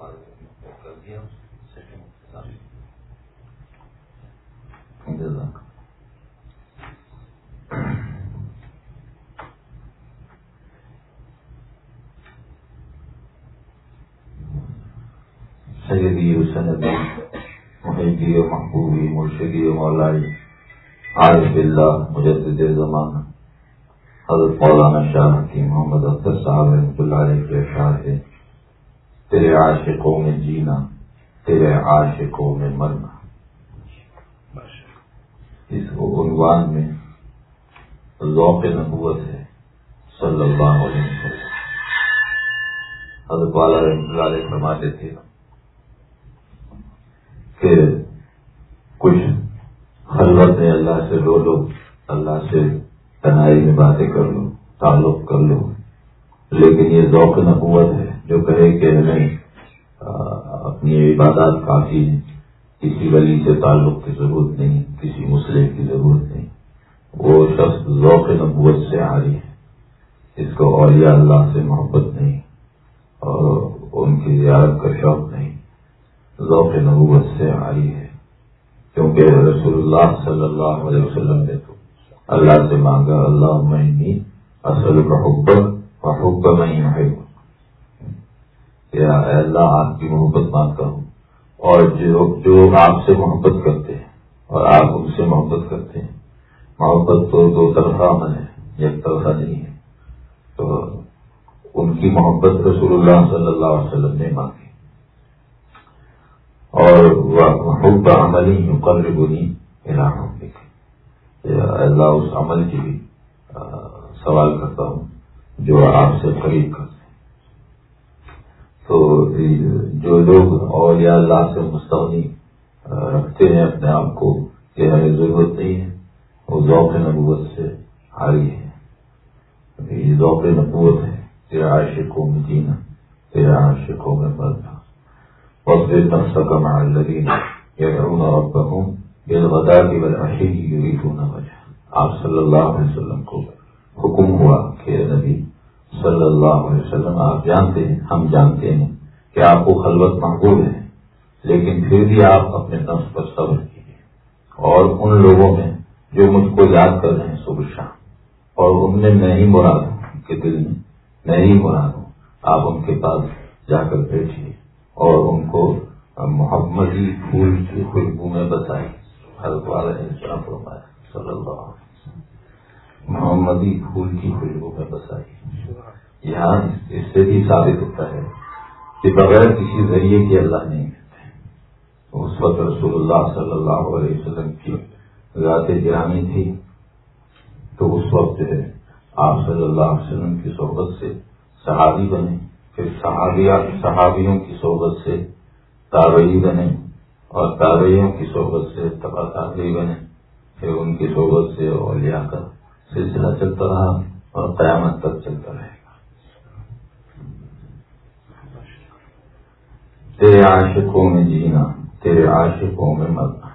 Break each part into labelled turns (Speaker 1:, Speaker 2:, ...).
Speaker 1: کر دیا سیدی و سندی محبی و محبوبی، مرشدی و مولائی، عارف اللہ مجدد زمان حضرت مولانا شاہ کی محمد اختر صاحب رحمۃ اللہ علیہ کے اشعار ہے تیرے عاشقوں میں جینا، تیرے عاشقوں میں مرنا۔ اس عنوان میں ذوق نبوت ہے، صلی اللہ علیہ وسلم۔ حضرت والا رحمۃ اللہ علیہ فرماتے تھے کہ کچھ خلوت میں اللہ سے رو لو، اللہ سے تنہائی میں باتیں کر لو، تعلق کر لو۔ لیکن یہ ذوق نبوت ہے۔ جو کہے کہ نہیں اپنی عبادات کافی ہیں، کسی ولی سے تعلق کی ضرورت نہیں، کسی مسئلے کی ضرورت نہیں۔ وہ شخص ذوق نبوت سے آ رہی ہے۔ اس کو اولیاء اللہ سے محبت نہیں اور ان کی زیارت کا شوق نہیں۔ ذوق نبوت سے آ رہی ہے۔ کیونکہ رسول اللہ صلی اللہ علیہ وسلم نے تو اللہ سے مانگا اللہ میں اصل کا حکم اور حکم نہیں اللہ، آپ کی محبت مانگتا ہوں اور جو جو آپ سے محبت کرتے ہیں، اور آپ ان سے محبت کرتے ہیں۔ محبت تو دو طرفہ عمل ہے، ایک طرفہ نہیں ہے۔ تو ان کی محبت رسول اللہ صلی اللہ علیہ وسلم نے مانگی۔ اور محب عمل ہی مقرر بنی اللہ، اس عمل کی بھی سوال کرتا ہوں جو آپ سے قریب کرتے تو جو لوگ اولیاء اللہ سے مستغنی رکھتے ہیں اپنے آپ کو کہ ہمیں ضرورت نہیں ہے، وہ ذوق نبوت سے حاری ہے یہ ذوق نبوت ہے تیرے عاشقوں میں جینا تیرے عاشقوں میں مرنا اور پھر نفس کا مال لگی یہ کروں اب کہوں یہ بتا کی وجہ کی ہونا وجہ آپ صلی اللہ علیہ وسلم کو حکم ہوا کہ نبی صلی اللہ علیہ وسلم، آپ جانتے ہیں، ہم جانتے ہیں کہ آپ کو خلوت محبوب ہے، لیکن پھر بھی آپ اپنے نفس پر صبر کیجیے اور ان لوگوں میں جو مجھ کو یاد کر رہے ہیں صبح شام، اور ان میں میں ہی مراد ہوں، ان کے دل میں میں ہی مراد ہوں، آپ ان کے پاس جا کر بیٹھیے اور ان کو محمدی پھول کی خوشبو میں بتائی صلی اللہ علیہ محمدی پھول کی خوشبو میں بسائی۔ یہاں اس سے بھی ثابت ہوتا ہے کہ بغیر کسی ذریعے کے اللہ نہیں ملتے اس وقت رسول اللہ صلی اللہ علیہ وسلم کی ذات گرامی تھی۔ تو اس وقت جو ہے، آپ صلی اللہ علیہ وسلم کی صحبت سے صحابی بنے، پھر صحابیوں کی صحبت سے تابعی بنے اور تابعیوں کی صحبت سے تبا تابعی بنے۔ پھر ان کی صحبت سے اولیاء کا سلسلہ چلتا رہا اور قیامت تک چلتا رہے گا۔ تیرے عاشقوں میں جینا، تیرے عاشقوں میں مرنا۔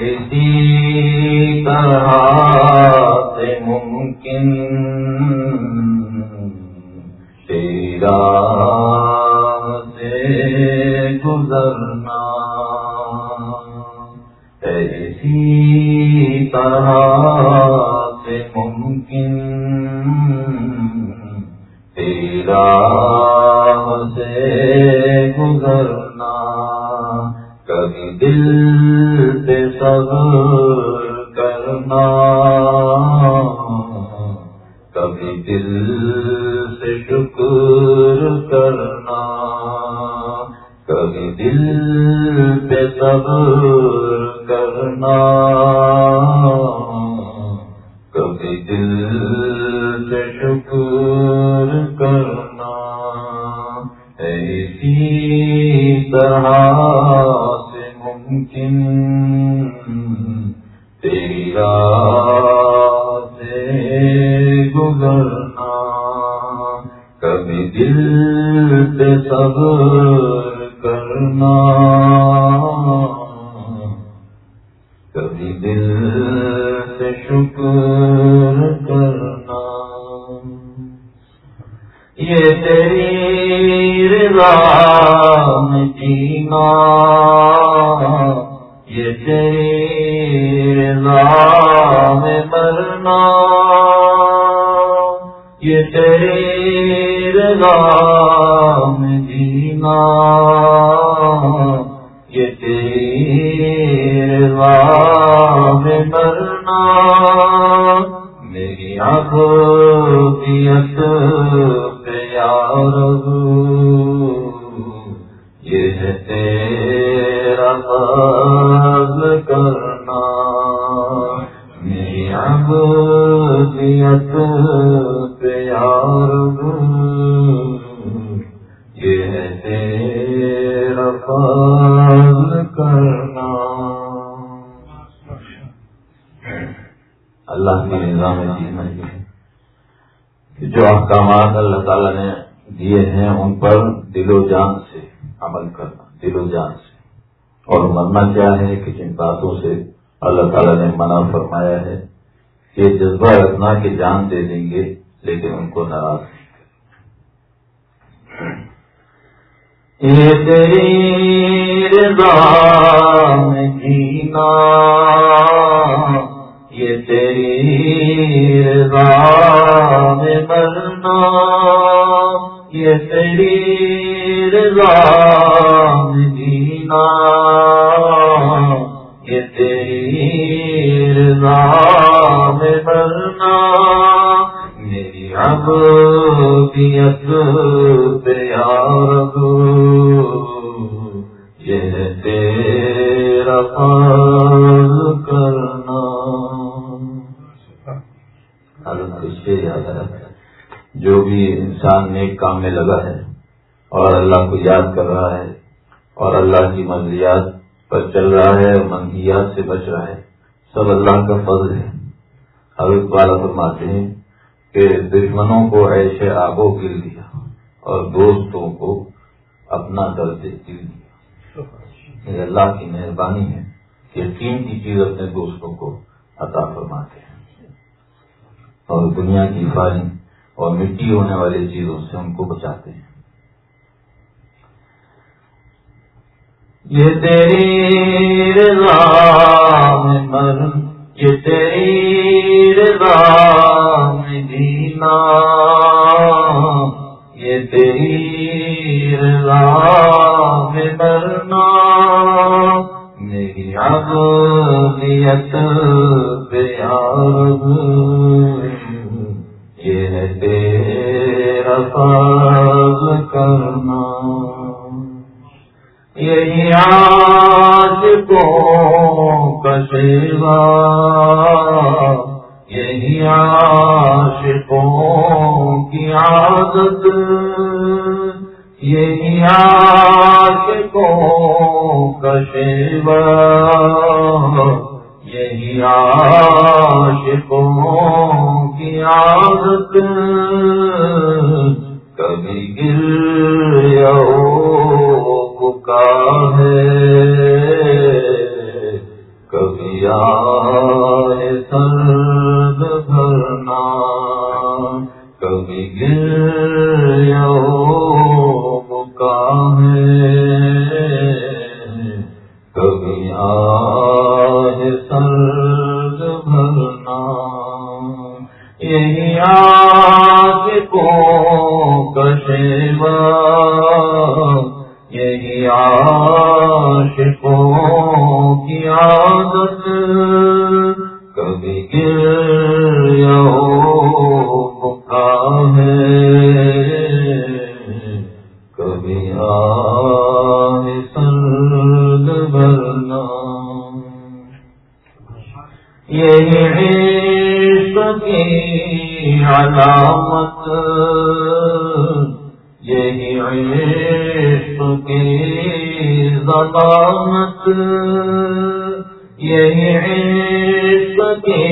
Speaker 1: اسی طرح سے ممکن تیرا سے گزرنا۔ ایسی طرح سے ممکن تیرا سے گزرنا کبھی دل مرنا۔ میری آنکھوں آنکھیت پیار یہ و جان سے عمل کرنا، دل و جان سے۔ اور مرنا کیا ہے کہ جن باتوں سے اللہ تعالیٰ نے منع فرمایا ہے کہ جذبہ رکھنا کہ جان دے دیں گے، لیکن ان کو ناراض یہ تیری رضا میں جینا، یہ تیری رضا میں مرنا، یہ تیری رضا میں یہ تیری رضا میں مرنا، میری عبدیت پیار یہ تیرا فضل کرنا۔ حضرت اس سے یاد ہے جو بھی انسان نیک کام میں لگا ہے اللہ کو یاد کر رہا ہے اور اللہ کی منزلیات پر چل رہا ہے اور منزیات سے بچ رہا ہے۔ سب اللہ کا فضل ہے۔ حضرت والا فرماتے ہیں کہ دشمنوں کو ایسے آبو گر دیا اور دوستوں کو اپنا درد دل دیا۔ یہ اللہ کی مہربانی ہے کہ قیمتی چیز اپنے دوستوں کو عطا فرماتے ہیں۔ اور دنیا کی فاری اور مٹی ہونے والی چیزوں سے ان کو بچاتے ہیں۔ یہ تیری رضا میں مر یہ تیری رضا میں جینا یہ تیری رضا میں مرنا میری عبدیت پیار یہ تیرا فضل کرنا۔ یہی عاشقوں کا شیوا یہی عاشقوں کی عادت، یہی عاشقوں کا شیوا یہی عاشقوں کی عادت، کبھی گر کا ہے کبھی آئے سرد بھرنا کبھی گر عشق کی ضمانت یہی عشق کی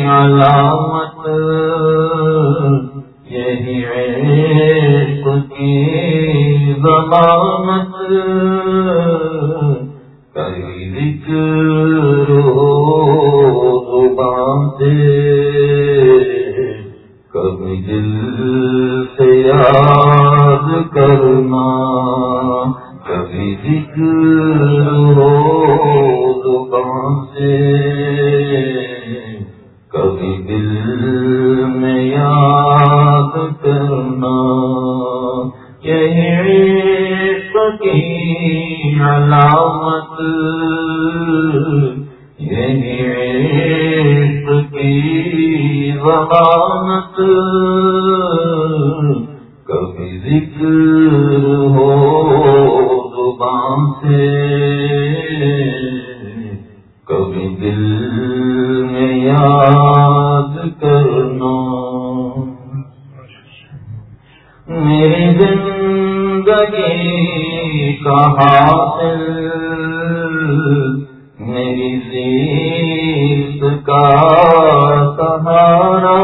Speaker 1: علامت زیست کا سہارا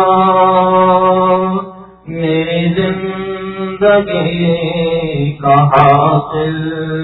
Speaker 1: میری زندگی کا حاصل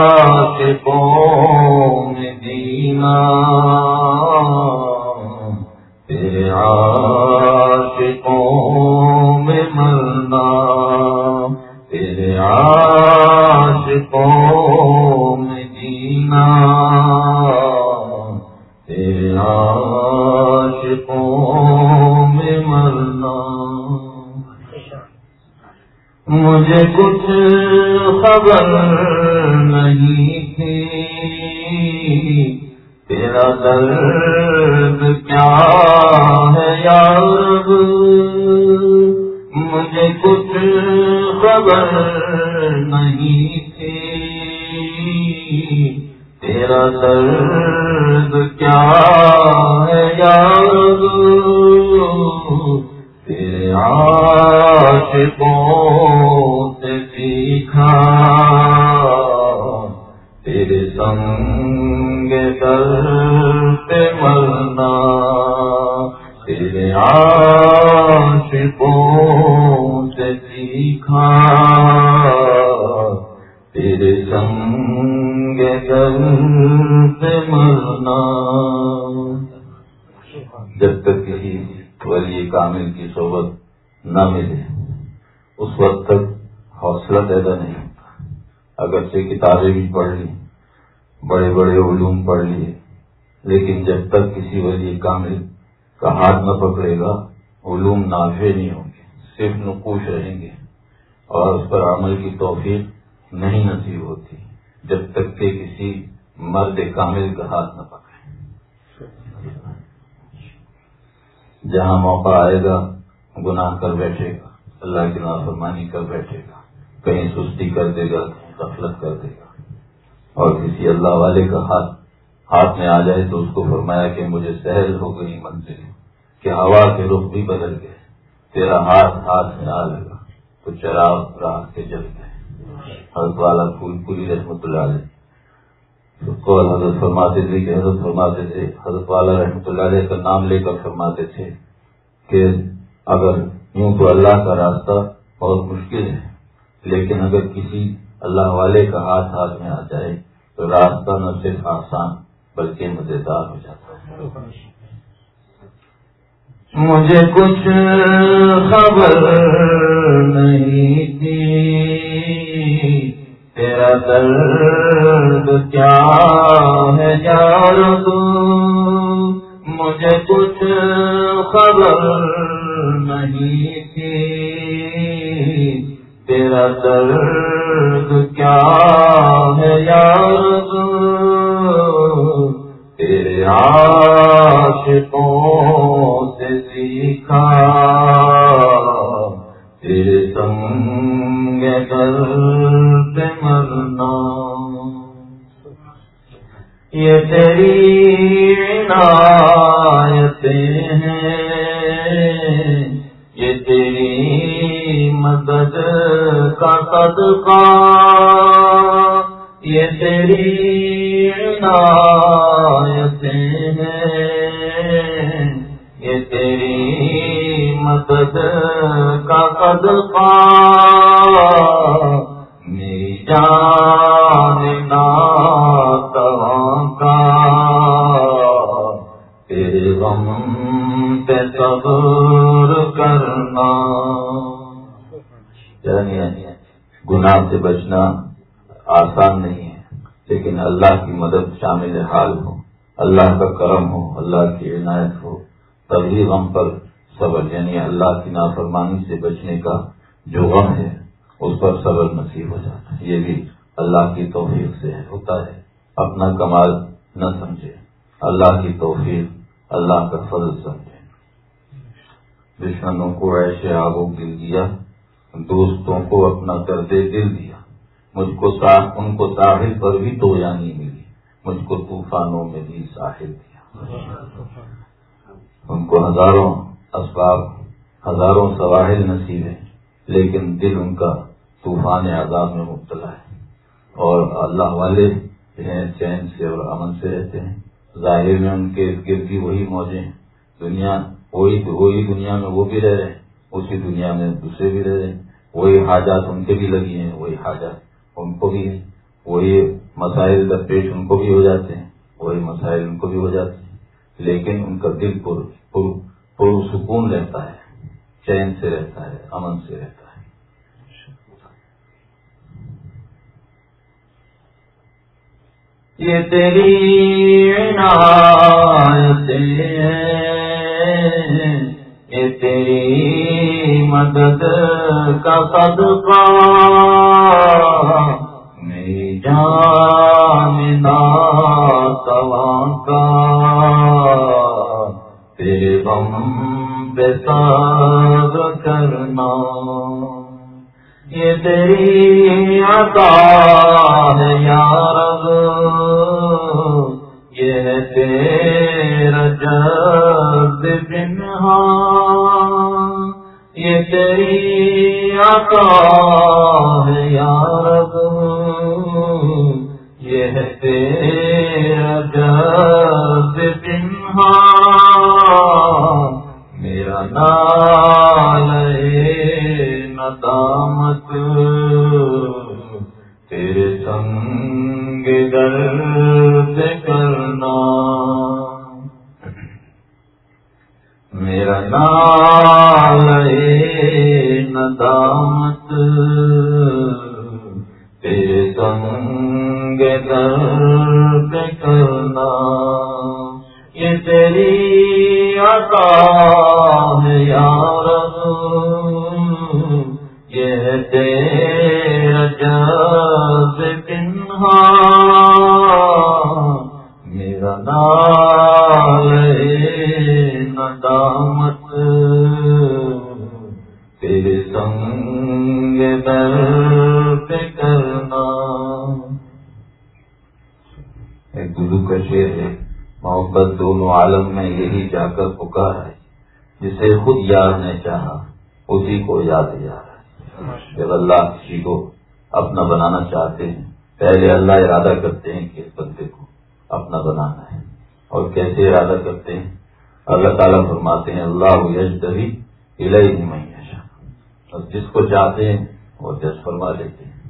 Speaker 1: جب تک کسی ولی کامل کی صحبت نہ ملے، اس وقت تک حوصلہ پیدا نہیں ہوتا۔ اگرچہ کتابیں بھی پڑھ لی بڑے بڑے علوم پڑھ لیے لیکن جب تک کسی ولی کامل کا ہاتھ نہ پکڑے گا، علوم نافع نہیں ہوں گے، صرف نقوش رہیں گے اور اس پر عمل کی توفیق نہیں نصیب ہوتی، جب تک کہ کسی مرد کامل کا ہاتھ نہ پکڑے۔ جہاں موقع آئے گا، گناہ کر بیٹھے گا، اللہ کی نافرمانی کر بیٹھے گا، کہیں سستی کر دے گا کہیں غفلت کر دے گا۔ اور کسی اللہ والے کا ہاتھ ہاتھ میں آ جائے تو اس کو فرمایا کہ مجھے سہل ہو گئی منزل، کہ ہوا کے رخ بھی بدل گئے، تیرا ہاتھ ہاتھ میں آ لگا، تو چراغ راہ کے جل گئے حضرت والا پھول پوری رحمت اللہ علیہ۔ کو حضرت فرماتے تھے کہ حضرت فرماتے تھے، حضرت والا رحمۃ اللہ علیہ کا نام لے کر فرماتے تھے کہ اگر یوں تو اللہ کا راستہ بہت مشکل ہے، لیکن اگر کسی اللہ والے کا ہاتھ ہاتھ میں آ جائے تو راستہ نہ صرف آسان بلکہ مزیدار ہو جاتا ہے۔ مجھے کچھ خبر نہیں تھی۔ تیرا درد کیا ہے یار تو؟ مجھے کچھ خبر نہیں تھی۔ تیرا درد کیا ہے یار تیرے عاشقوں سے سیکھا۔ تیرے سنگ درد مرنا یہ تیری عنایتیں ہیں یہ تیری مدد کا صدقہ، یہ تیری عنایتیں ہیں یہ تیری مدد کا صدقہ۔ میری جان پہ صبر کرنا۔ یعنی گناہ سے بچنا آسان نہیں ہے، لیکن اللہ کی مدد شامل حال ہو، اللہ کا کرم ہو، اللہ کی عنایت ہو، تبھی غم پر صبر یعنی اللہ کی نافرمانی سے بچنے کا جو غم ہے، اس پر صبر نصیب ہو جاتا ہے۔ یہ بھی اللہ کی توفیق سے ہوتا ہے۔ اپنا کمال نہ سمجھے، اللہ کی توفیق اللہ کا فضل سمجھے۔ دشمنوں کو ایسے آگوں دل دیا، دوستوں کو اپنا کردے دل دیا۔ مجھ کو ان کو ساحل پر بھی تو یا نہیں ملی۔ مجھ کو طوفانوں میں بھی ساحل دیا۔ ان کو ہزاروں اسباب، ہزاروں سواحل نصیب ہیں، لیکن دل ان کا طوفان عذاب میں مبتلا ہے۔ اور اللہ والے چین سے اور امن سے رہتے ہیں۔ ظاہر میں ان کے گرد بھی وہی موجیں دنیا وہی وہی دنیا میں وہ بھی رہ رہے ہیں، اسی دنیا میں دوسرے بھی رہ رہے ہیں۔ وہی حاجات ان کے بھی لگی ہیں، وہی حاجات ان کو بھی وہی مسائل درپیش ان کو بھی ہو جاتے ہیں، وہی مسائل ان کو بھی ہو جاتے ہیں۔ لیکن ان کا دل پر پرسکون رہتا ہے، چین سے رہتا ہے، امن سے رہتا ہے۔ یہ تیری یہ تیری مدد کا صدقہ میری جان تواں کا تیرے بم بے کرنا یہ تیری عطا عالم میں یہی جا کر پکار ہے، جسے خود یار نے چاہا، اسی کو یاد یار ہے۔ جب اللہ کسی کو اپنا بنانا چاہتے ہیں، پہلے اللہ ارادہ کرتے ہیں کہ اس بندے کو اپنا بنانا ہے۔ اور کیسے ارادہ کرتے ہیں؟ اللہ تعالیٰ فرماتے ہیں، اللہ یش دبی الہی نہیں اور جس کو چاہتے ہیں، وہ جس فرما لیتے ہیں۔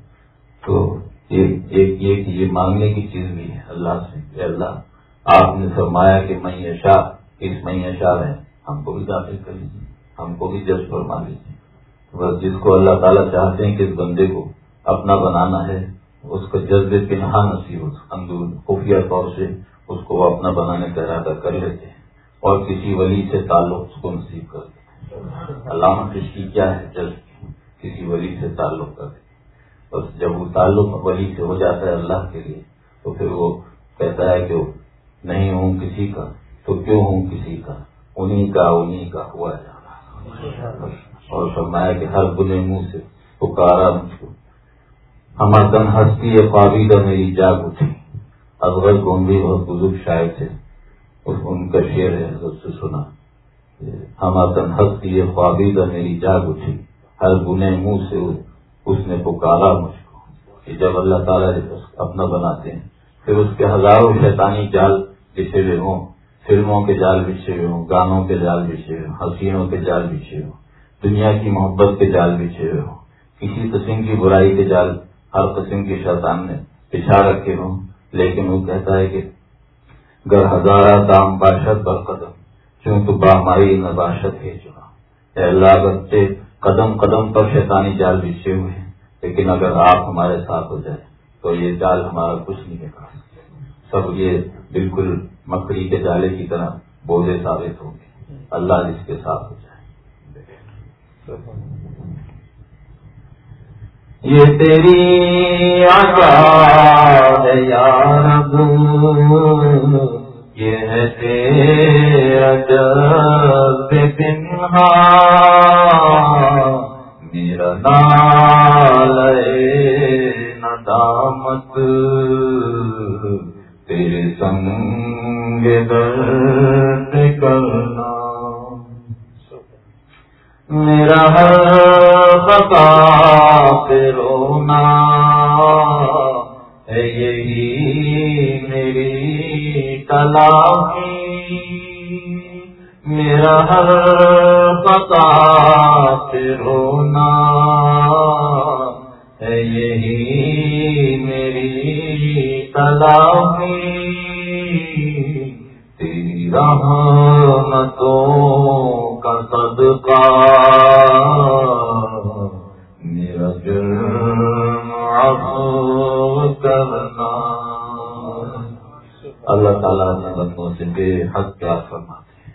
Speaker 1: تو ایک یہ مانگنے کی چیز بھی ہے، اللہ سے کہ اللہ آپ نے فرمایا کہ میں یشا اس میں یشا ہے، ہم کو بھی داخل کر لیجیے ہم کو بھی جج فرما لیجیے بس جس کو اللہ تعالیٰ چاہتے ہیں کہ اس بندے کو اپنا بنانا ہے، اس کو جذبے پنہا نصیب اندور خفیہ طور سے اس کو وہ اپنا بنانے کا ارادہ کر لیتے ہیں اور کسی ولی سے تعلق اس کو نصیب کر دیتے ہیں۔ علامہ کشکی کیا ہے؟ جذب کسی ولی سے تعلق کرے بس جب وہ تعلق ولی سے ہو جاتا ہے اللہ کے لیے، تو پھر وہ کہتا ہے کہ نہیں ہوں کسی کا، تو کیوں ہوں کسی کا؟ انہیں کا انہیں کا ہوا جا رہا اور فرمایا کہ ہر بنے منہ سے پکارا مجھ کو۔ ہمارا دن ہستی ہے خوابیدہ میری جاگ اٹھی۔ اکبر گونگی بہت بزرگ شاعر تھے۔ ان کا شعر ہے، حضرت سے سنا۔ ہمارا دن ہستی ہے خوابیدہ میری جاگ اٹھی۔ ہر گنے منہ سے اس نے پکارا مجھ کو۔ کہ جب اللہ تعالیٰ اپنا بناتے ہیں، پھر اس کے ہزاروں شیطانی جال بچھے ہوئے ہوں، فلموں کے جال بچھے ہوئے ہوں، گانوں کے جال بچھے ہوئے ہوں، حسینوں کے جال بچھے ہوں، دنیا کی محبت کے جال بچھے ہوئے ہوں۔ کسی قسم کی برائی کے جال ہر قسم کے شیطان نے بچھا رکھے ہوں، لیکن وہ کہتا ہے کہ گر ہزارہ دام باشد بر قدم چونکہ بامائی نباشت ہے اے اللہ بچے قدم قدم پر شیطانی جال بچھے ہوئے ہیں، لیکن اگر آپ ہمارے ساتھ ہو جائیں تو یہ جال ہمارا کچھ نہیں ہے۔ سب یہ بالکل مکڑی کے جالے کی طرح بوجھے ثابت ہوں گے۔ اللہ جس کے ساتھ ہو جائے۔ یہ تیری آزاد یار یہ ہے تیرا جب پنہا میرا نال ندامت۔ تیرے سنگ درد کرنا۔ میرا ہر بتا رونا۔ ہے یہی میری تلاقی میرا ہر بتا رونا۔ ہے یہی میری تلاقی تیری رحمتوں کا صدقہ، میرا جرم عفو کرنا۔ اللہ تعالیٰ نے بندوں سے بے حد پیار فرماتے ہیں۔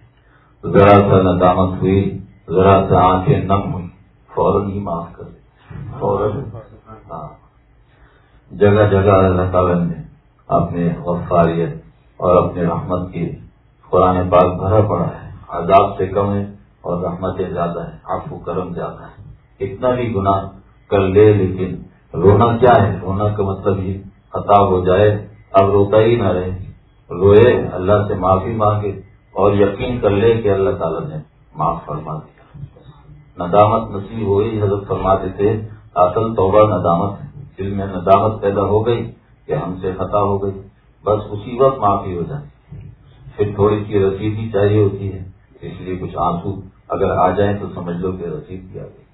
Speaker 1: ذرا سا ندامت ہوئی، ذرا سا آنکھیں نم ہوئی فوراً ہی معاف کر دے فوراً ہاں۔ جگہ جگہ اللہ تعالیٰ نے اپنے وفاریت اور اپنے رحمت کی قرآن پاک بھرا پڑا ہے۔ عذاب سے کم ہے اور رحمتیں زیادہ ہے۔ آپ کو کرم زیادہ ہے۔ اتنا بھی گناہ کر لے، لیکن رونا کیا ہے؟ رونا کا مطلب یہ خطاب ہو جائے۔ اب روتا ہی نہ رہے۔ روئے، اللہ سے معافی مانگے اور یقین کر لے کہ اللہ تعالیٰ نے معاف فرما دیا۔ ندامت نصیب ہوئی، حضرت فرما دیتے، اصل توبہ ندامت ہے۔ دل میں ندامت پیدا ہو گئی۔ کہ ہم سے خطا ہو گئی۔ بس اسی وقت معافی ہو جائے پھر تھوڑی سی رسید بھی چاہیے ہوتی ہے، اس لیے کچھ آنسو اگر آ جائیں تو سمجھ لو کہ رسید کیا گئی۔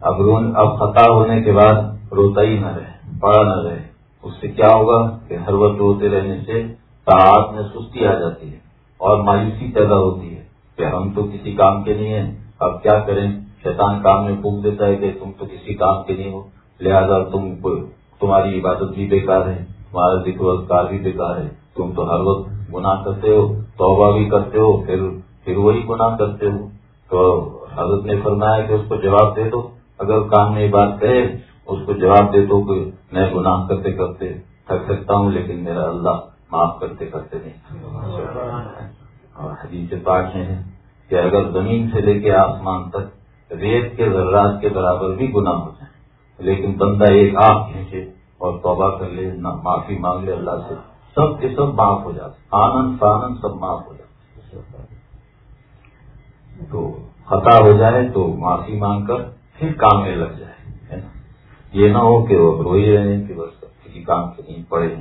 Speaker 1: اب رون، اب خطا ہونے کے بعد روتا ہی نہ رہے، پڑا نہ رہے۔ اس سے کیا ہوگا کہ ہر وقت روتے رہنے سے تعداد میں سستی آ جاتی ہے اور مایوسی پیدا ہوتی ہے کہ ہم تو کسی کام کے نہیں ہیں، اب کیا کریں؟ شیطان کام میں پھونک دیتا ہے کہ تم تو کسی کام کے نہیں ہو۔ لہذا تم تمہاری عبادت بھی بیکار ہے، تمہارا ذکر اذکار بھی بیکار ہے۔ تم تو ہر وقت گناہ کرتے ہو، توبہ بھی کرتے ہو، پھر پھر وہی گناہ کرتے ہو۔ تو حضرت نے فرمایا کہ اس کو جواب دے دو۔ اگر کام میں بات کہے، اس کو جواب دے دو کہ میں گناہ کرتے کرتے تھک سکتا ہوں، لیکن میرا اللہ معاف کرتے کرتے نہیں۔ اور حدیث پاک میں ہے کہ اگر زمین سے لے کے آسمان تک ریت کے ذرات کے برابر بھی گناہ ہو جائیں لیکن بندہ ایک آنکھ کھینچے اور توبہ کر لے نہ معافی مانگ لے اللہ سے سب کے سب معاف ہو جاتے آنند فانند سب معاف ہو جاتے تو خطا ہو جائے تو معافی مانگ کر پھر کام میں لگ جائے یہ نہ ہو کہ وہ روئی رہے کہ بس کسی کام کے نہیں پڑے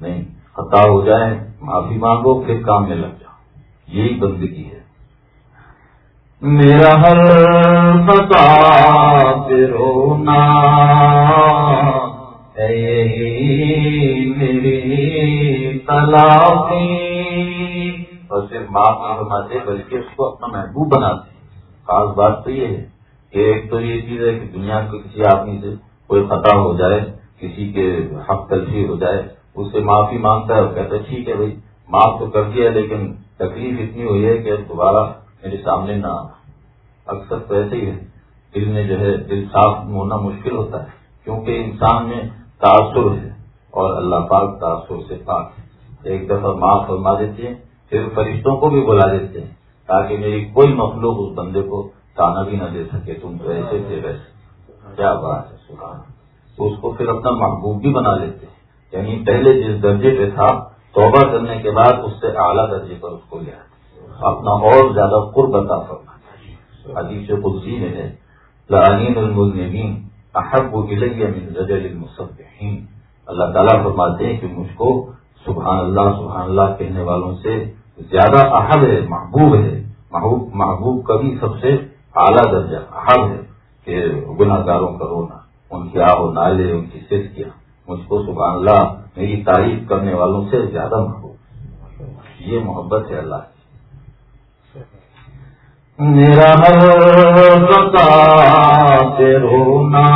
Speaker 1: نہیں خطا ہو جائے معافی مانگو پھر کام میں لگ جاؤ۔ یہی بندگی ہے۔ میرا ہر بتا رونا میری تلافی اور صرف معاف نہیں بناتے بلکہ اس کو اپنا محبوب بناتے خاص بات تو یہ ہے کہ ایک تو یہ چیز ہے کہ دنیا کو کسی آدمی سے کوئی خطا ہو جائے کسی کے حق تلفی ہو جائے اس سے معافی مانگتا ہے اور کہتا ہے ٹھیک ہے بھائی معاف تو کر دیا لیکن تکلیف اتنی ہوئی ہے کہ دوبارہ میرے سامنے نہ اکثر تو ایسے ہی ہے، دل میں جو ہے، دل صاف ہونا مشکل ہوتا ہے، کیونکہ انسان میں تاثر ہے اور اللہ پاک تاثر سے پاک ہے۔ ایک دفعہ معاف فرما دیتے ہیں، پھر فرشتوں کو بھی بلا دیتے ہیں، تاکہ میری کوئی مخلوق اس بندے کو تانا بھی نہ دے سکے۔ تم تو ایسے تھے ویسے۔ کیا بات ہے، سبحان تو اس کو پھر اپنا محبوب بھی بنا لیتے ہیں۔ یعنی پہلے جس درجے پہ تھا، توبہ کرنے کے بعد اس سے اعلیٰ درجے پر اس کو لیا اپنا اور زیادہ قرب عطا فرما۔ حدیث قدسی میں ہے، لعنین المذنبین احب الیہ من رجل المصبحین اللہ تعالیٰ فرماتے ہیں کہ مجھ کو سبحان اللہ سبحان اللہ کہنے والوں سے زیادہ احب ہے، محبوب ہے۔ محبوب محبوب کا بھی سب سے اعلیٰ درجہ احب ہے کہ گناہ گاروں کا رونا، ان کی آہ و نالے، ان کی صرف کیا مجھ کو سبحان اللہ میری تعریف کرنے والوں سے زیادہ محبوب۔ یہ محبت ہے اللہ کی۔ میرا رونا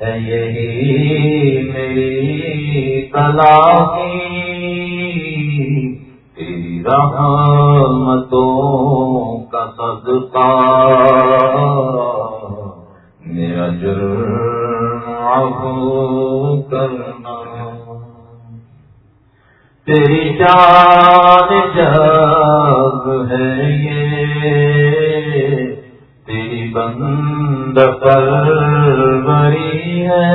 Speaker 1: ہے یہی میری تلاشی تیری رحمتوں کا صدقہ۔ میرا جرم کرنا۔ تیری جان جگ ہے یہ۔ تیری بند پر بری ہے۔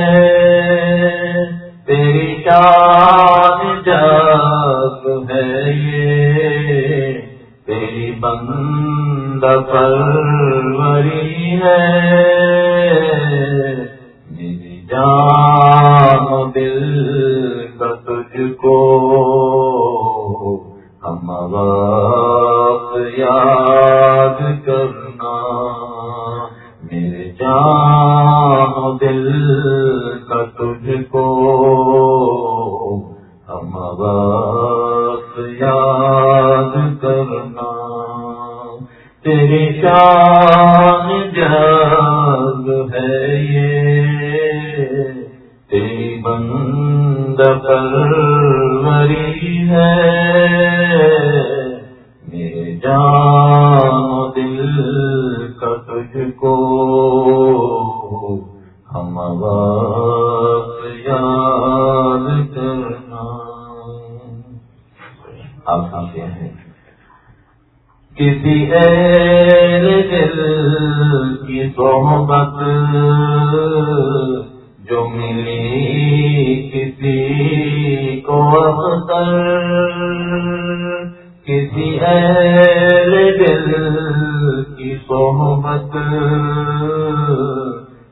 Speaker 1: تیری جان جگ ہے یہ۔ تیری بند پر بری ہے۔ میری جان دل کا تجھ کو ہم وقت یاد کرنا۔ میرے جان دل کا تجھ کو ہم وقت یاد کرنا۔ تیری شان جگ ہے یہ، تیری بند پروری ہے۔ میرے جان و دل کا تجھ کو ہم وقت یاد کرنا۔ آپ سمجھتے ہیں۔ کسی اہل دل کی صحبت جو ملی کسی اختر کسی اہل دل کی صحبت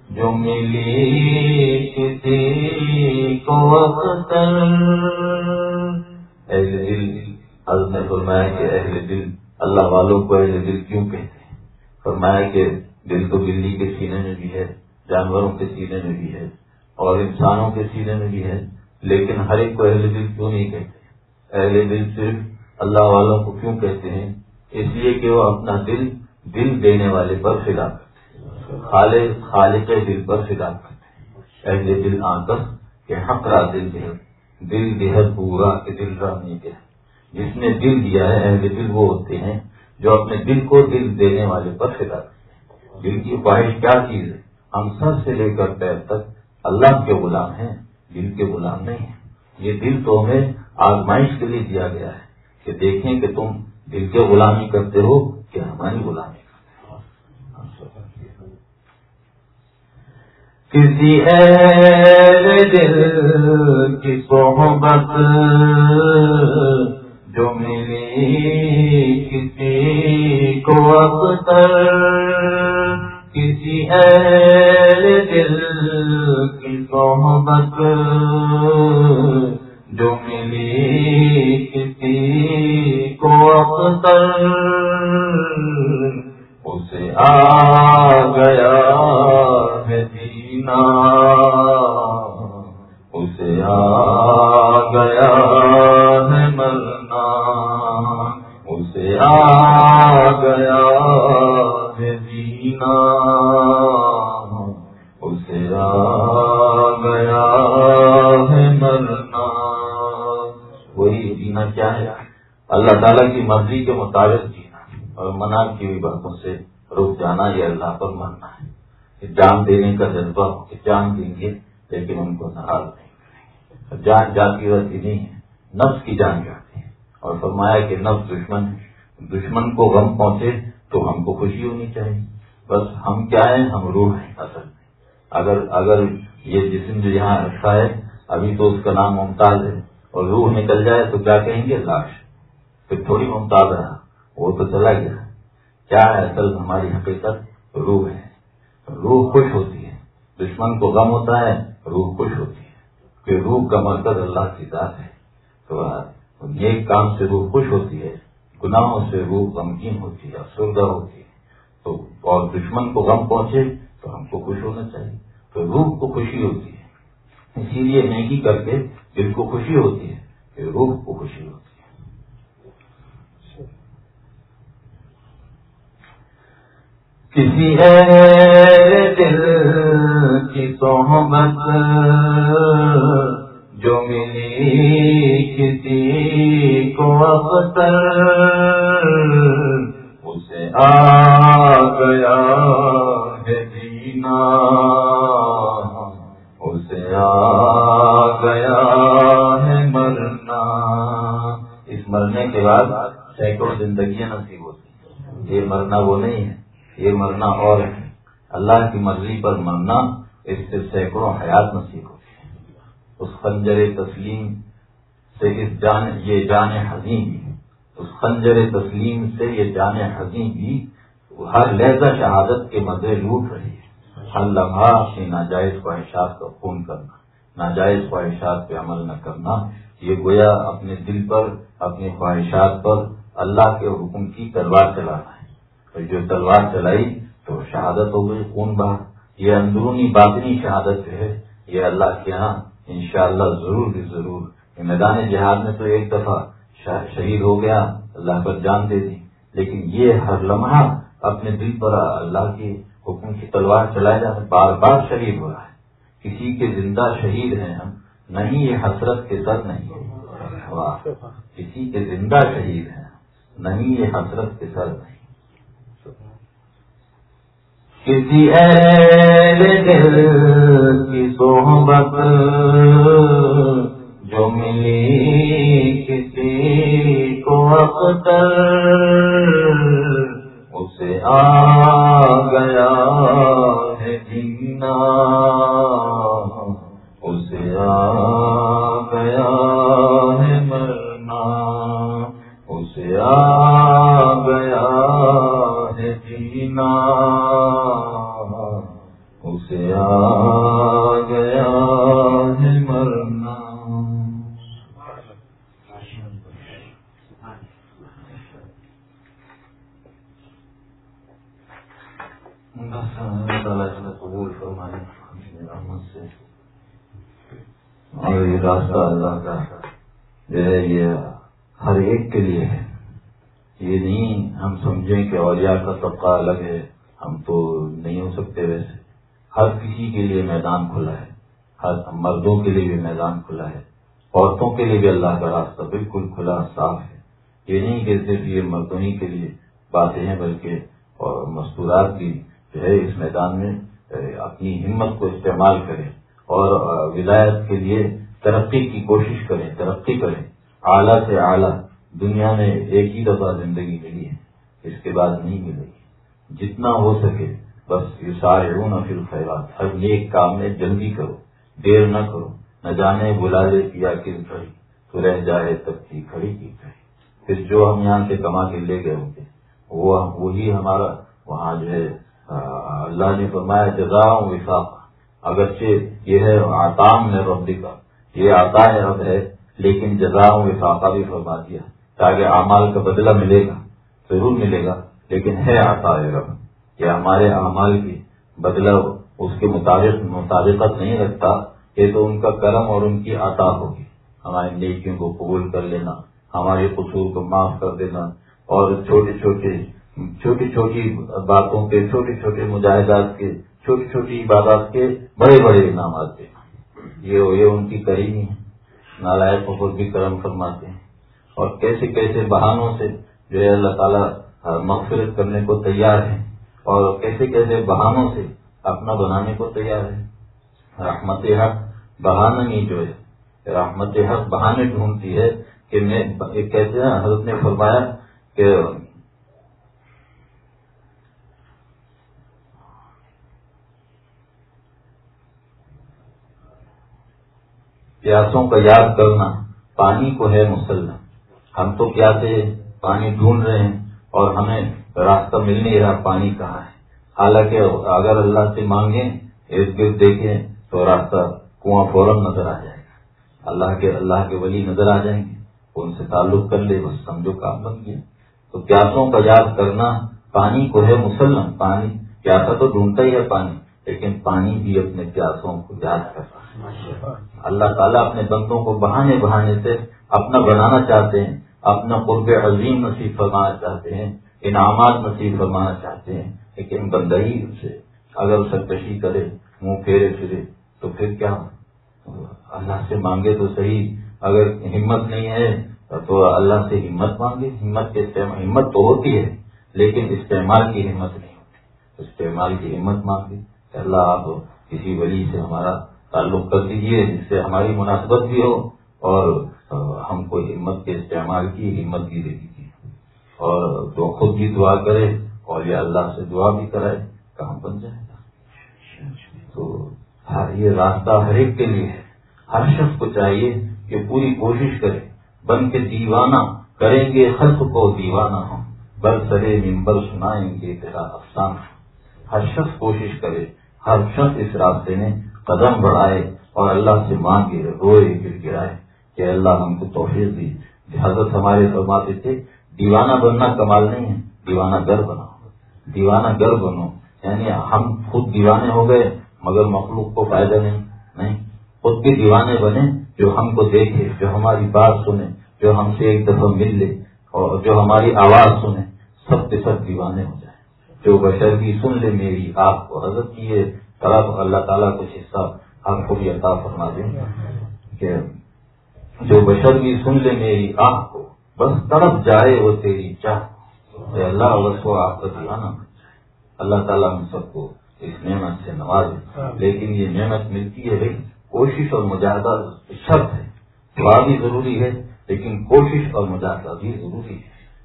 Speaker 1: جو ملی کسی کو اختر اہل دل حضرت نے فرمایا کہ اہل دل، اللہ والوں کو اہل دل کیوں کہتے ہیں؟ فرمایا کہ دل تو بلی کے سینے میں بھی ہے، جانوروں کے سینے میں بھی ہے اور انسانوں کے سینے میں بھی ہے۔ لیکن ہر ایک کو اہل دل کیوں نہیں کہتے؟ اہل دل صرف اللہ والوں کو کیوں کہتے ہیں؟ اس لیے کہ وہ اپنا دل دل دینے والے پر فدا کرتے خالق دل پر فدا کرتے اہل دل آکر کہ حقرا دل دے۔ دل بےحد پورا کہ دل راہ نہیں دے۔ جس نے دل دیا ہے، اہل دل وہ ہوتے ہیں جو اپنے دل کو دل دینے والے پر فدا کرتے دل کی خواہش کیا چیز ہے؟ ہم سر سے لے کر پیر تک اللہ کے غلام ہیں۔ دل کے غلام نہیں ہیں۔ یہ دل تو ہمیں آزمائش کے لیے دیا گیا ہے کہ دیکھیں کہ تم دل کے غلامی کرتے ہو کہ ہماری غلامی کرتے کسی اہل دل کی صحبت جو ملی کسی کو اختر کسی اہل دل کی صحبت جو ملی کسی کو اختر اسے آ گیا ہے دینا اسے آ گیا ہے مرنا۔ اسے آ گیا ہے جینا اسے آ اللہ تعالیٰ کی مرضی کے مطابق جینا اور منع کی ہوئی باتوں سے رک جانا یہ اللہ پر مرنا ہے جان دینے کا جذبہ کہ جان دیں گے لیکن ان کو ناراض نہیں کریں۔ گے جان جاتی رہتی نہیں ہے نفس کی جان جاتی ہے اور فرمایا کہ نفس دشمن دشمن کو غم پہنچے تو ہم کو خوشی ہونی چاہیے۔ بس ہم کیا ہیں؟ ہم روح ہیں، اصل میں۔ اگر اگر یہ جسم جو یہاں رکھا ہے، ابھی تو اس کا نام ممتاز ہے اور روح نکل جائے تو کیا کہیں گے؟ لاش۔ پھر تھوڑی ممتاز رہا وہ تو چلا گیا۔ کیا ہے اصل ہماری حقیقت؟ روح ہے۔ روح خوش ہوتی ہے۔ دشمن کو غم ہوتا ہے، روح خوش ہوتی ہے۔ کہ روح کا مرکز اللہ کی ذات ہے۔ تو نیک کام سے روح خوش ہوتی ہے، گناہوں سے روح غمگین ہوتی ہے، افسردہ ہوتی ہے۔ تو اور دشمن کو غم پہنچے تو ہم کو خوش ہونا چاہیے۔ تو روح کو خوشی ہوتی ہے۔ اسی لیے نیکی کر کے دل کو خوشی ہوتی ہے کہ روح کو خوشی ہوتی ہے۔ کسی دل کی صحبت جو ملی کسی کو اختر اسے آ گیا ہے جینا اسے آ گیا ہے مرنا اس مرنے کے بعد سینکڑوں زندگیاں نصیب ہوتی یہ مرنا وہ نہیں ہے۔ یہ مرنا اور ہے۔ اللہ کی مرضی پر مرنا اس سے سینکڑوں حیات نصیب ہوتی ہے اس خنجر تسلیم سے اس جان، یہ جان حضیم بھی۔ اس خنجر تسلیم سے یہ جان حضیم بھی ہر لہذا شہادت کے مزے لوٹ رہی ہے۔ ہر لمحہ اپنی ناجائز خواہشات کا خون کرنا، ناجائز خواہشات پہ عمل نہ کرنا، یہ گویا اپنے دل پر، اپنی خواہشات پر اللہ کے حکم کی تلوار چلانا۔ ہے جو تلوار چلائی تو شہادت ہو گئی، خون بہا۔ یہ اندرونی باطنی شہادت ہے، یہ اللہ کے یہاں انشاءاللہ ضرور ضرور۔ میدان جہاد میں تو ایک دفعہ شہید ہو گیا، اللہ پر جان دے دی۔ لیکن یہ ہر لمحہ اپنے دل پر اللہ کے حکم کی تلوار چلایا جا بار بار شہید ہو رہا ہے۔ کسی کے زندہ شہید ہیں ہم نہیں یہ حسرت کے سر نہیں۔ کسی کے زندہ شہید ہیں نہیں یہ حسرت کے سر نہیں۔ کسی اہل دل کھلا صاف ہے یہ نہیں کہ صرف یہ مردوں کے لیے باتیں ہیں، بلکہ اور مستورات بھی جو ہے اس میدان میں اپنی ہمت کو استعمال کریں اور ولایت کے لیے ترقی کی کوشش کریں، ترقی کریں۔ اعلیٰ سے اعلیٰ دنیا میں ایک ہی دفعہ زندگی ملی ہے، اس کے بعد نہیں ملے گی۔ جتنا ہو سکے بس یہ سارے رون پھر خیرات ہر نیک کام میں جلدی کرو، دیر نہ کرو، نہ جانے بلا دے کیا کن کھڑی تو رہ جائے تب کی کھڑی کی کھڑی۔ پھر جو ہم یہاں سے کما کے لے گئے ہوں گے، وہ وہی ہمارا وہاں جو ہے اللہ نے فرمایا جزا وفاق اگرچہ یہ ہے آتام میں ربی کا، یہ آتا ہے رب ہے، لیکن جزا وفاقہ بھی فرما دیا۔ تاکہ اعمال کا بدلہ ملے گا، ضرور ملے گا، لیکن ہے آتا ہے رب۔ کہ ہمارے اعمال کی بدلہ اس کے مطابق مطابقت نہیں رکھتا، یہ تو ان کا کرم اور ان کی عطا ہوگی۔ ہماری نیکیوں کو قبول کر لینا، ہمارے قصور کو معاف کر دینا اور چھوٹے چھوٹے، چھوٹی چھوٹی باتوں کے، چھوٹے چھوٹے مجاہدات کے، چھوٹی چھوٹی عبادات کے بڑے بڑے انعامات دینا یہ یہ ان کی کریمی ہے نالائقوں پر بھی کرم فرماتے ہیں۔ اور کیسے کیسے بہانوں سے جو ہے اللہ تعالیٰ مغفرت کرنے کو تیار ہیں اور کیسے کیسے بہانوں سے اپنا بنانے کو تیار ہے رحمت حق بہانا نہیں جو ہے۔ رحمت حق بہانے ڈھونڈتی ہے کہ میں کیسے حضرت نے فرمایا کہ پیاسوں کا یاد کرنا، پانی کو ہے مسلم ہم تو پیاسے پانی ڈھونڈ رہے ہیں اور ہمیں راستہ مل نہیں رہا، پانی کہاں ہے؟ حالانکہ اگر اللہ سے مانگیں، ارد گرد دیکھیں تو راستہ کنواں فوراً نظر آ جائے۔ اللہ کے اللہ کے ولی نظر آ جائیں گے ان سے تعلق کر لے بس سمجھو کام بن گیا۔ تو پیاسوں کا یاد کرنا، پانی کو ہے مسلم، پانی پیاسا تو ڈھونڈتا ہی ہے پانی، لیکن پانی بھی اپنے پیاسوں کو یاد کرتا ہے۔ اللہ تعالیٰ اپنے بندوں کو بہانے بہانے سے اپنا بنانا چاہتے ہیں، اپنا قرب عظیم نصیب فرمانا چاہتے ہیں، انعامات نصیب فرمانا چاہتے ہیں، لیکن بندہی سے اگر سرکشی کرے، منہ پھیرے پھرے، تو پھر کیا اللہ سے مانگے تو صحیح، اگر ہمت نہیں ہے تو اللہ سے ہمت مانگے۔ ہمت کے ہمت تو ہوتی ہے، لیکن استعمال کی ہمت نہیں ہوتی۔ استعمال کی ہمت مانگے۔ اللہ، آپ کسی ولی سے ہمارا تعلق کر دیجیے جس سے ہماری مناسبت بھی ہو، اور ہم کو ہمت کے استعمال کی ہمت بھی دے دیجیے اور جو خود بھی دعا کرے، اور یہ اللہ سے دعا بھی کرائے کہاں بن جائے گا۔ تو ہاں، یہ راستہ ہر ایک کے لیے ہے۔ ہر شخص کو چاہیے کہ پوری کوشش کرے۔ بن کے دیوانہ کریں گے، خلق کو دیوانہ ہم بر سرے ممبر سنائیں گے تیرا افسانہ۔ ہر شخص کوشش کرے، ہر شخص اس راستے میں قدم بڑھائے اور اللہ سے مانگے، روئے، گر گرائے کہ اللہ ہم کو توفیق دی حضرت ہمارے فرماتے تھے، دیوانہ بننا کمال نہیں ہے، دیوانہ گر بنا دیوانہ گر بنو یعنی ہم خود دیوانے ہو گئے مگر مخلوق کو فائدہ نہیں نہیں۔ خود بھی دیوانے بنے جو ہم کو دیکھے، جو ہماری بات سنے جو ہم سے ایک دفعہ مل لے اور جو ہماری آواز سنے سب کے سب دیوانے ہو جائیں۔ جو بشر بھی سن لے میری آپ کو، حضرت کی یہ طرف اللہ تعالیٰ کچھ حصہ آپ کو بھی عطا فرما دیں۔ کہ جو بشر بھی سن لے میری آنکھ کو، بس تڑپ جائے وہ تیری چاہ۔ اللہ، بس کو آپ کا دیوانا اللہ تعالیٰ ہم سب کو اس نعمت سے نوازے۔ لیکن یہ نعمت ملتی ہے بھائی کوشش اور مجاہدہ شرط ہے۔ دعا بھی ضروری ہے لیکن کوشش اور مجاہدہ بھی ضروری ہے۔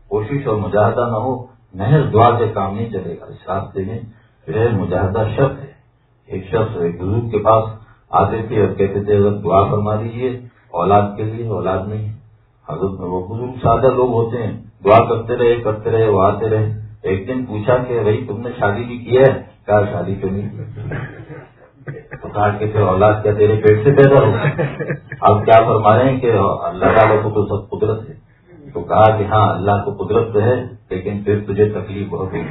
Speaker 1: کوشش اور مجاہدہ نہ ہو محض دعا سے کام نہیں چلے گا۔ اس راستے میں پھر مجاہدہ شرط ہے۔ ایک شخص ایک بزرگ کے پاس آتے تھے اور کہتے تھے اگر دعا فرما دیجیے اولاد کے لیے اولاد نہیں حضرت میں وہ بزرگ سادہ لوگ ہوتے ہیں۔ دعا کرتے رہے کرتے رہے وہ آتے رہے۔ ایک دن پوچھا کہ بھائی تم نے شادی بھی کی ہے؟ کیا شادی کیوں نہیں۔ تو کہا پھر اولاد کیا تیرے پیٹ سے پیدا ہو؟ اب کیا فرما رہے ہیں کہ اللہ تعالیٰ کو تو سب قدرت ہے۔ تو کہا کہ ہاں اللہ کو قدرت ہے، لیکن پھر تجھے تکلیف بہت ہوئی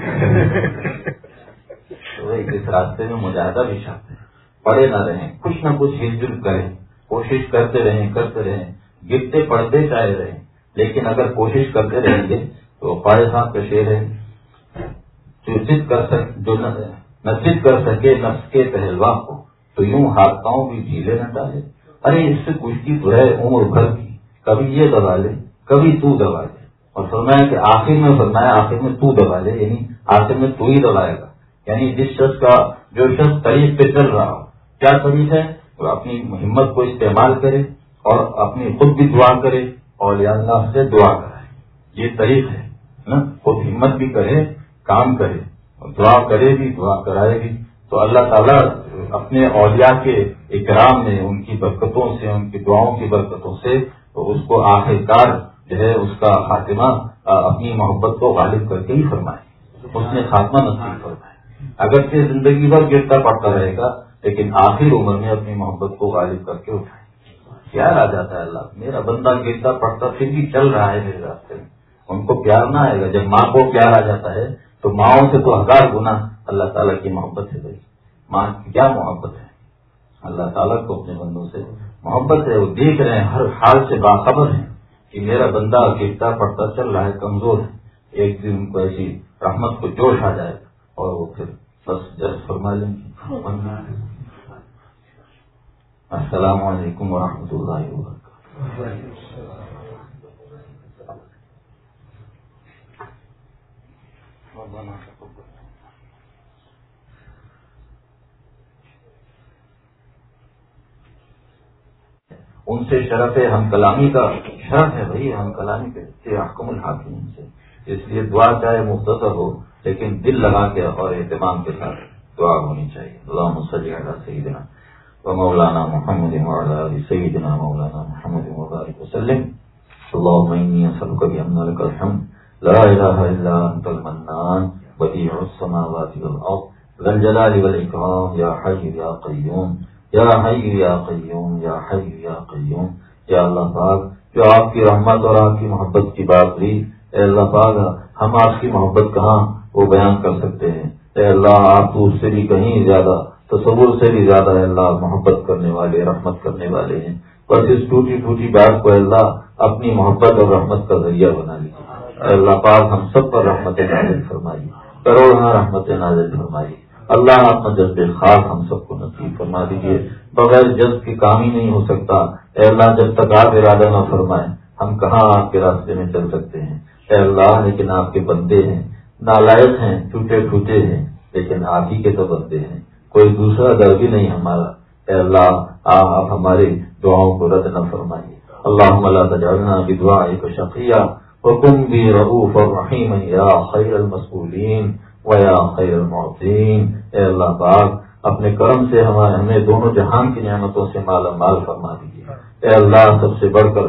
Speaker 1: تو اس راستے میں مجاہدہ بھی شاپ ہے پڑے نہ رہیں، کچھ نہ کچھ ہل جل کریں کوشش کرتے رہیں کرتے رہیں۔ گرتے پڑتے چاہے رہیں۔ لیکن اگر کوشش کرتے رہیں گے تو پاڑے صاحب کا شیر ہے، جو ضد کر سک جو نہ ضد کر سکے نفس کے پہلوا کو، تو یوں ہاتھ پاؤں بھی جھیلے نہ ڈالے۔ ارے، اس سے کشتی تو ہے عمر بھر کی۔ کبھی یہ دبا لے، کبھی تو دبا لے۔ اور فرمایا کہ آخر میں، فرمایا آخر میں تو دبا لے یعنی آخر میں تو ہی دبائے گا۔ یعنی جس شخص کا، جو شخص طریق پہ چل رہا ہو، کیا طریق ہے؟ اپنی ہمت کو استعمال کرے اور اپنی خود بھی دعا کرے اور یا اللہ سے دعا کرائے۔ یہ طریق ہے، نا؟ خود ہمت بھی کرے، کام کرے۔ دعا کرے بھی دعا کرائے بھی تو اللہ تعالیٰ اپنے اولیاء کے اکرام میں، ان کی برکتوں سے، ان کی دعاؤں کی برکتوں سے اس کو آخر کار جو ہے، اس کا خاتمہ اپنی محبت کو غالب کر کے ہی فرمائے۔ اس نے خاتمہ نصیب فرمائے اگرچہ زندگی بھر گرتا پڑتا رہے گا، لیکن آخر عمر میں اپنی محبت کو غالب کر کے اٹھائے۔ پیار آ جاتا ہے اللہ؟ میرا بندہ گرتا پڑتا پھر بھی چل رہا ہے میرے راستے میں۔ ان کو پیار نہ آئے گا۔ جب ماں کو پیار آ جاتا ہے تو ماؤں سے تو ہزار گنا اللہ تعالیٰ کی محبت ہے بھائی۔ ماں کی کیا محبت ہے؟ اللہ تعالیٰ کو اپنے بندوں سے محبت ہے۔ وہ دیکھ رہے ہیں، ہر حال سے باخبر ہے کہ میرا بندہ گرتا پڑتا چل رہا ہے، کمزور ہے۔ ایک دن ان کو ایسی رحمت کو جوش آ جائے اور وہ پھر بس جس فرما لیں گے۔ السلام علیکم ورحمۃ اللہ وبرکاتہ۔ ربنا تقبل ان سے شرط ہم کلامی کا شرط ہے بھائی، ہم کلامی کے حکم الحاکم سے۔ اس لیے دعا چاہے مختصر ہو، لیکن دل لگا کے اور اہتمام کے ساتھ دعا ہونی چاہیے۔ اللہ مسلی اللہ صحیح سیدنا و مولانا محمد وعلى سيدنا مولانا محمد وبارك وسلم اللہ إني أسألك بأن لك الحمد۔ لا إله إلا أنت المنان، بديع السماوات والأرض، ذا الجلال والإكرام، يا حي يا قيوم یا حی یا قیوم یا حی یا قیوم یا اللہ پاک، جو آپ کی رحمت اور آپ کی محبت کی بات ہوئی اے اللہ پاک، ہم آپ کی محبت کہاں وہ بیان کر سکتے ہیں؟ اے اللہ، آپ تو اس سے بھی کہیں زیادہ، تصور سے بھی زیادہ ہے اللہ، محبت کرنے والے، رحمت کرنے والے ہیں۔ بس اس ٹوٹی ٹوٹی بات کو اللہ، اپنی محبت اور رحمت کا ذریعہ بنا لیجیے اللہ پاک ہم سب پر رحمت نازل فرمائی کروڑا رحمت نازل فرمائی۔ اللہ اپنا جذب خاص ہم سب کو نصیب فرما دیجیے بغیر جذب کی کام ہی نہیں ہو سکتا۔ اے اللہ، جب تک آپ ارادہ نہ فرمائیں، ہم کہاں آپ کے راستے میں چل سکتے ہیں؟ اے اللہ، لیکن آپ کے بندے ہیں۔ نالائق ہیں، ٹوٹے ٹوٹے ہیں، لیکن آپ ہی کے تو بندے ہیں۔ کوئی دوسرا در بھی نہیں ہمارا۔ اے اللہ آپ ہماری دعاؤں کو رد نہ فرمائیے۔ اللہ اللہ تجالنا بھی دعا ایک شقیہ۔ حکم بھی رعوف اور رحیم یا خیر المسولین ویا خیر المعطین اے اللہ پاک، اپنے کرم سے ہمارے ہمیں دونوں جہان کی نعمتوں سے مالا مال فرما دیجیے اے اللہ، سب سے بڑھ کر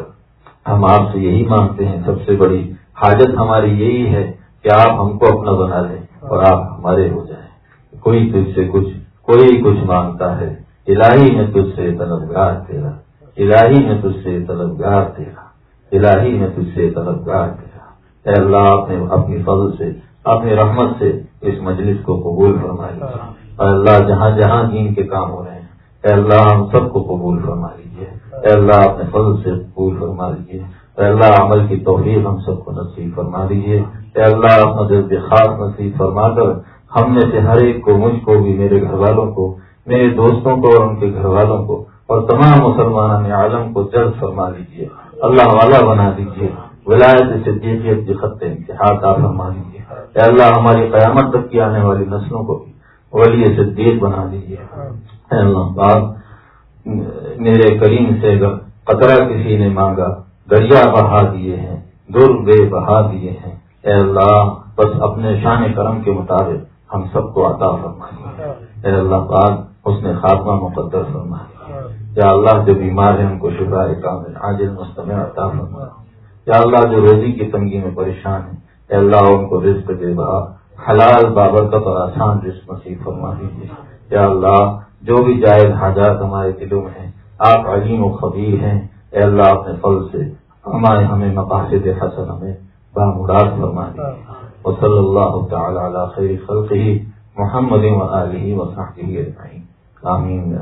Speaker 1: ہم آپ سے یہی مانگتے ہیں، سب سے بڑی حاجت ہماری یہی ہے کہ آپ ہم کو اپنا بنا لیں اور آپ ہمارے ہو جائیں۔ کوئی تجھ سے کچھ کوئی کچھ مانگتا ہے، الہی میں تجھ سے طلبگار تیرا۔ الہی میں تجھ سے طلبگار تیرا۔ الہی میں تجھ سے طلبگار تیرا اے اللہ آپ نے اپنی فضل سے اپنی رحمت سے اس مجلس کو قبول فرما لیجیے اور اللہ جہاں جہاں دین کے کام ہو رہے ہیں اے اللہ ہم سب کو قبول فرما لیجیے اے اللہ اپنے فضل سے قبول فرما لیجیے اے اللہ عمل کی توفیق ہم سب کو نصیب فرما دیجیے اے اللہ اپنا دل خاص نصیب فرما کر ہم میں سے ہر ایک کو مجھ کو بھی میرے گھر والوں کو میرے دوستوں کو اور ان کے گھر والوں کو اور تمام مسلمان عالم کو جلد فرما دیجیے اللہ والا بنا دیجیے ولایت صدیقیت کے خطے ہاتھ آپ فرما دیجیے اے اللہ، ہماری قیامت تک کی آنے والی نسلوں کو بھی ولی صدیق بنا دیجیے اے اللہ پاک میرے کریم سے قطرہ کسی نے مانگا، دریا بہا دیے ہیں، در بے بہا دیے ہیں۔ اے اللہ، بس اپنے شان کرم کے مطابق ہم سب کو عطا فرمائیے۔ اے اللہ پاک اس نے خاتمہ مقدر فرمایا یا اللہ جو بیمار ہیں، ان کو شکا کام آج مستمع عطا فرمایا۔ یا اللہ جو روزی کی تنگی میں پریشان ہے اے اللہ ان کو رزق دے بہا حلال بابرکت اور آسان رزق نصیب فرما دیجیے۔ یا اللہ، جو بھی جائز حاجات ہمارے دلوں میں ہیں، آپ علیم و خبیر ہیں۔ اے اللہ، اپنے فل سے ہمارے ہمیں مقاصد حسن ہمیں بامراد فرما دیجیے۔ وہ صلی اللہ تعالی علی خیر خلقی محمد و علیہ وسلم و صحیح آمین.